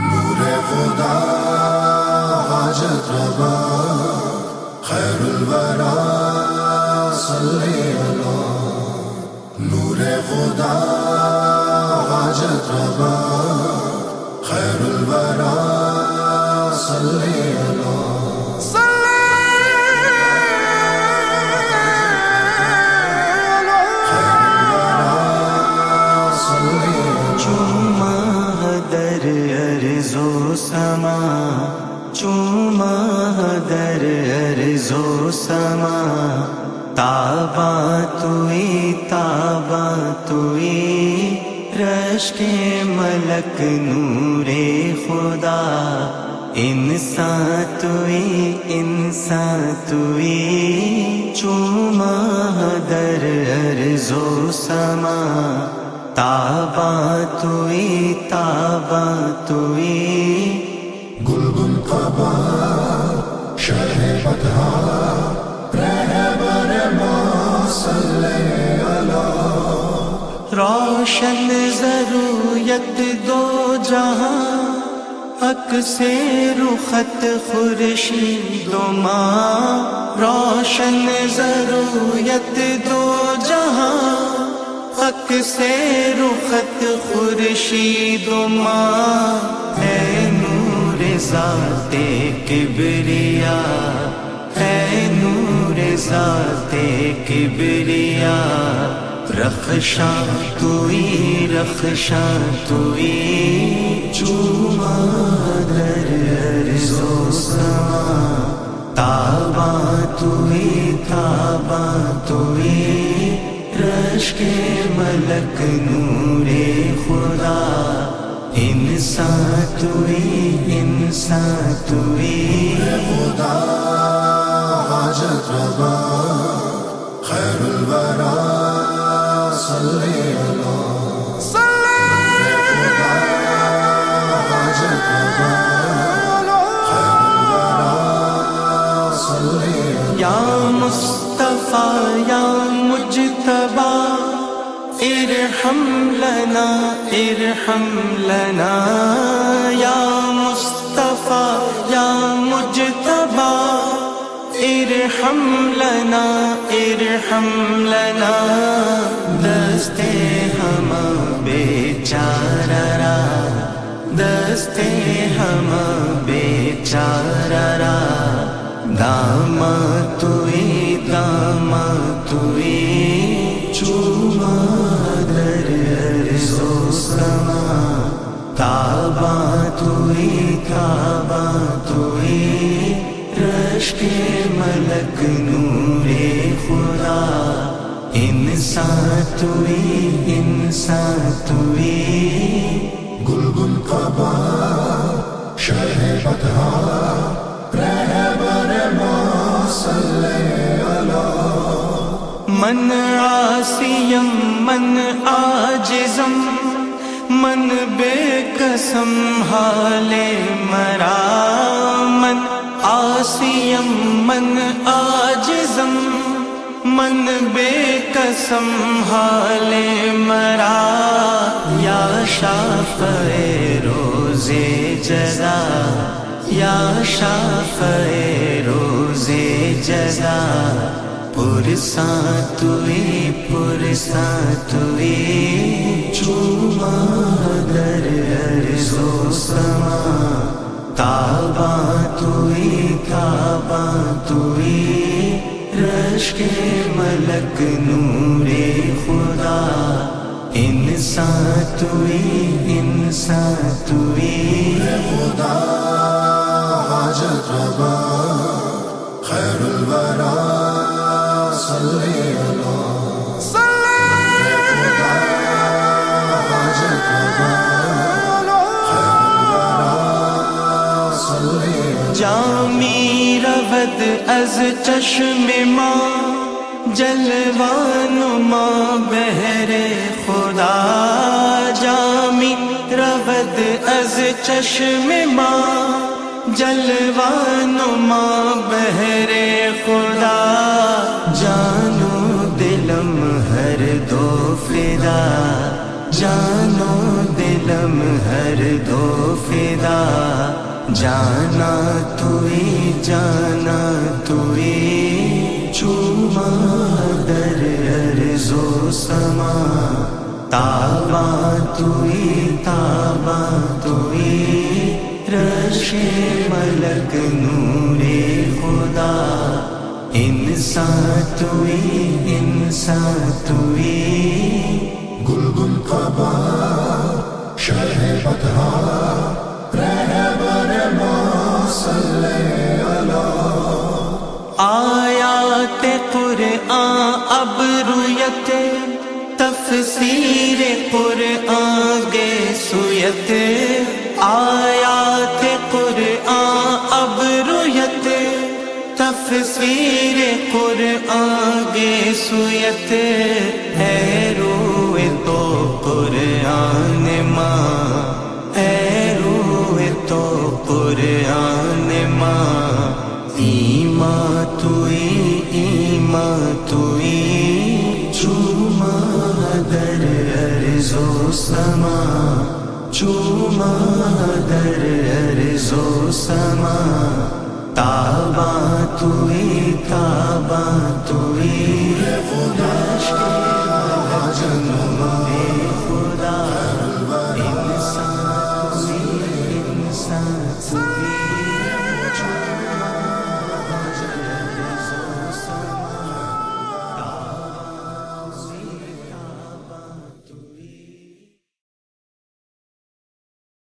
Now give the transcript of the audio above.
نور خدا حاجت ربا خیر الورا صلی اللہ نور خدا حاجت ربا خیر الورا چوما در ارزو سما، تابا توی تابا توی رشک ملک نور خدا، انسان توی انسان توی چوما در ارزو سما، تابا توی تابا توی روشن ضروریت دو جہاں حق سے رخت خورشید و ماں روشن ضروریت دو جہاں حق سے رخت خورشید و ماں ہے نور ذات کبریا ہے نور ذات کبریا رخشاں توئی رخشاں توئی، چوما در ارزو سما تابا توئی تابا توئی رش کے ملک نور خدا انسان توئی انسان توئی۔ خدا حاجت ربا خیر الورا، صلی اللہ. ربا خیر الورا، صلی اللہ. یا مصطفیٰ، یا مجتبا ارحم لنا ارحم لنا، یا مصطفیٰ. ارحم لنا ارحم لنا۔ دستے ہم بیچارہ۔ دستے ہم بیچارہ۔ دام توئی دام توئی چوما در ارزو سما تابا توئی تابا انسان توئی گلگن قبا شرح بدھا رہبر ما صلی اللہ من عاسیم من آجزم من بے قسم حال مرا۔ من آسیم من آجزم من بے قسم حال مرا، یا شاف روز جزا، یا شاف روز جزا۔ پرسا توی پرسا توی چوما در ارزو سما۔ تابا توی تابا توی رش کے ملک نور خدا انسان توی انسان توی۔ خدا حاجت ربا خیر الورا۔ جامی از چشم ماں، جلوان ماں، بہر خدا جامی رود از چشم ماں، جلوان ماں، بہر خدا جانو دلم ہر دو فدا جانو دلم ہر دو فدا۔ جانا توئی جانا توئی چوما در ارزو سما۔ تابا توئی تابا توئی رش ملک نور خدا۔ انسان توئی انسان توئی گلگن قبا قرآن اب رویت تفسیر قرآن گے سویت۔ آیات قرآن اب رویت تفسیر قرآن گے سویت۔ ہے روئے تو قرآن۔ توئی ایماں چوما در ارزو سما چوما در ارزو سما۔ تابا توئی تابا توئی۔